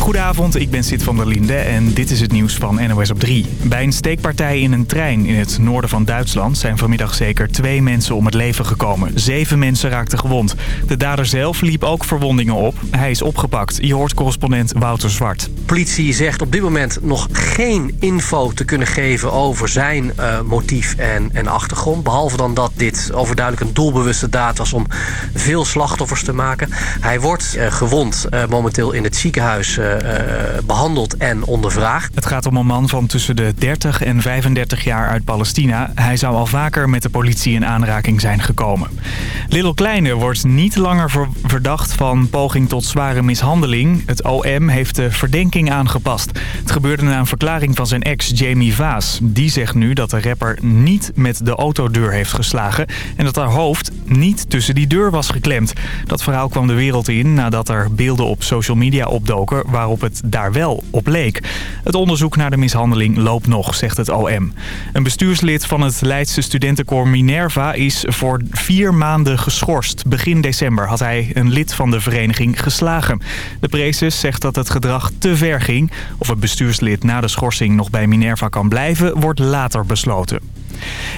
Goedenavond, ik ben Sid van der Linde en dit is het nieuws van NOS op 3. Bij een steekpartij in een trein in het noorden van Duitsland zijn vanmiddag zeker twee mensen om het leven gekomen. Zeven mensen raakten gewond. De dader zelf liep ook verwondingen op. Hij is opgepakt. Je hoort correspondent Wouter Zwart. Politie zegt op dit moment nog geen info te kunnen geven over zijn uh, motief en, en achtergrond. Behalve dan dat dit overduidelijk een doelbewuste daad was om veel slachtoffers te maken. Hij wordt uh, gewond uh, momenteel in het ziekenhuis behandeld en ondervraagd. Het gaat om een man van tussen de 30 en 35 jaar uit Palestina. Hij zou al vaker met de politie in aanraking zijn gekomen. Lil Kleine wordt niet langer verdacht van poging tot zware mishandeling. Het OM heeft de verdenking aangepast. Het gebeurde na een verklaring van zijn ex Jamie Vaas. Die zegt nu dat de rapper niet met de autodeur heeft geslagen... en dat haar hoofd niet tussen die deur was geklemd. Dat verhaal kwam de wereld in nadat er beelden op social media opdoken... waarop het daar wel op leek. Het onderzoek naar de mishandeling loopt nog, zegt het OM. Een bestuurslid van het Leidse studentenkoor Minerva is voor vier maanden geschorst. Begin december had hij een lid van de vereniging geslagen. De preces zegt dat het gedrag te ver ging. Of het bestuurslid na de schorsing nog bij Minerva kan blijven, wordt later besloten.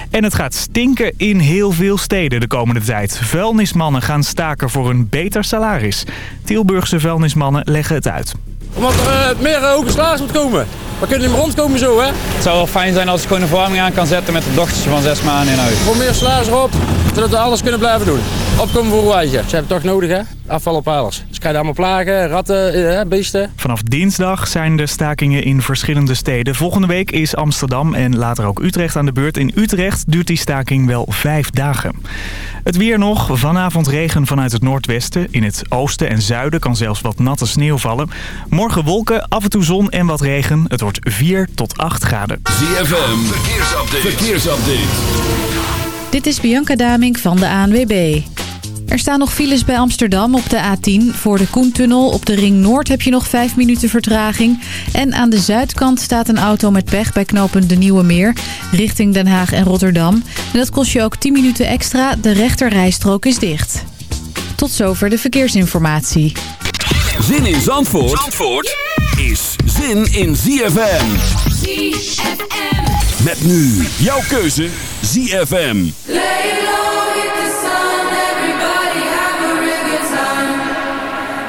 En het gaat stinken in heel veel steden de komende tijd. Vuilnismannen gaan staken voor een beter salaris. Tilburgse vuilnismannen leggen het uit. Omdat er uh, meer uh, hoge salaris moet komen. We kunnen niet meer rondkomen zo, hè? Het zou wel fijn zijn als ik gewoon een verwarming aan kan zetten met een dochtertje van zes maanden in huis. Voor meer salaris erop, zodat we alles kunnen blijven doen. Opkomen voor wijzen. Ze hebben het toch nodig, hè? Afvalophalers. Dus krijg je allemaal plagen, ratten, eh, beesten. Vanaf dinsdag zijn de stakingen in verschillende steden. Volgende week is Amsterdam en later ook Utrecht aan de beurt. In Utrecht duurt die staking wel vijf dagen. Het weer nog. Vanavond regen vanuit het noordwesten. In het oosten en zuiden kan zelfs wat natte sneeuw vallen. Morgen wolken, af en toe zon en wat regen. Het wordt 4 tot 8 graden. ZFM, verkeersupdate. verkeersupdate. Dit is Bianca Daming van de ANWB. Er staan nog files bij Amsterdam op de A10. Voor de Koentunnel op de Ring Noord heb je nog 5 minuten vertraging. En aan de zuidkant staat een auto met pech bij knooppunt De Nieuwe Meer... richting Den Haag en Rotterdam. En dat kost je ook 10 minuten extra. De rechterrijstrook is dicht. Tot zover de verkeersinformatie. Zin in Zandvoort, Zandvoort is zin in ZFM. ZFM. Met nu jouw keuze ZFM. Lay low, hit the sun, everybody have a real good time.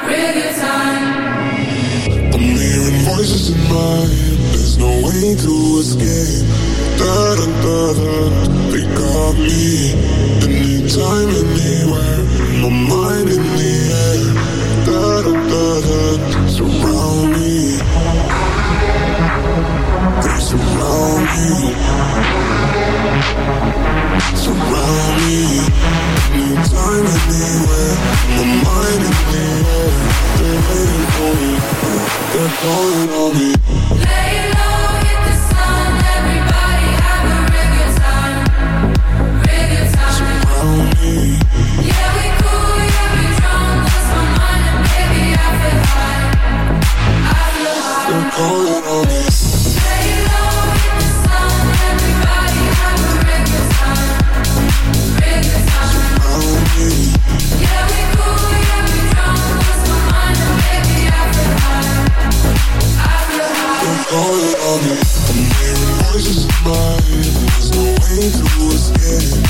Real good time. I'm hearing voices in my head. There's no way to escape. Da da da da. They got me. Anytime, anywhere. My mind in the air. Da. Surround me. They surround me. Surround me. They're waiting for me. They're calling on me. Lay low, calling on me. I'm hearing voices in my head. There's no way to escape.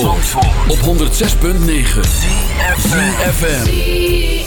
Zandvoort, op 106.9 ZFM.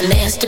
Nasty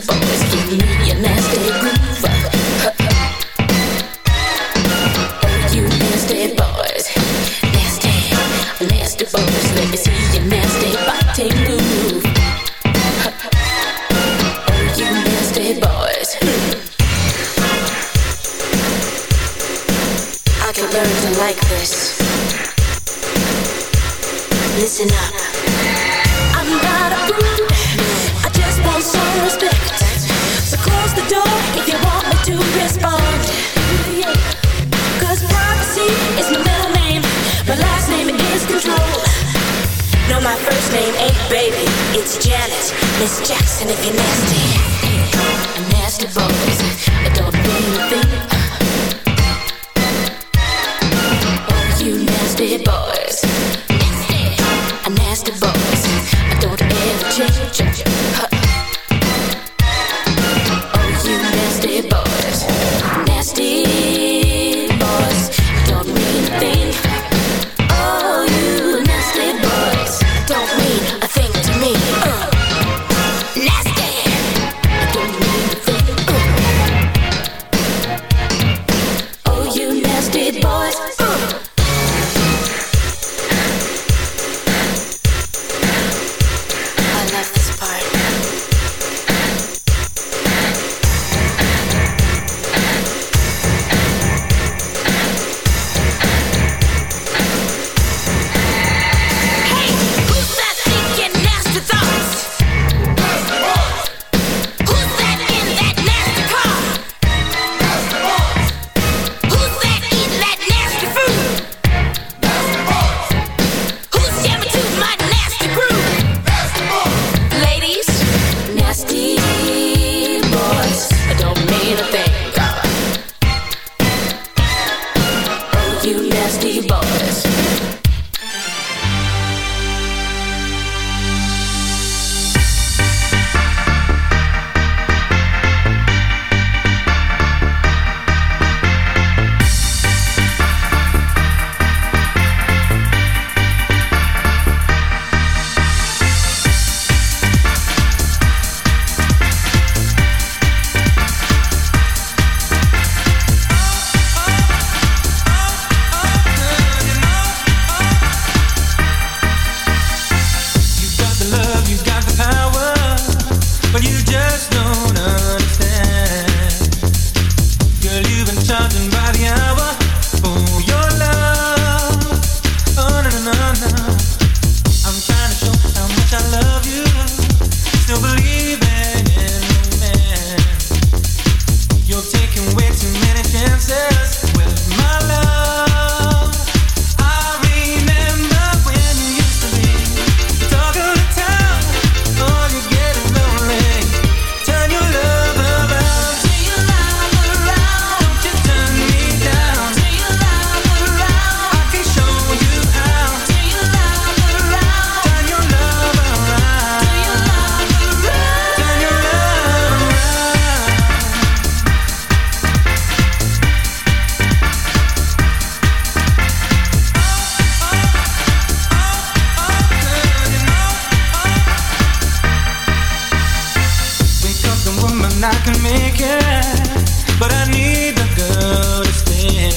and I can make it, but I need the girl to stay.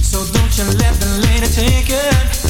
So don't you let the lady take it.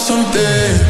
someday.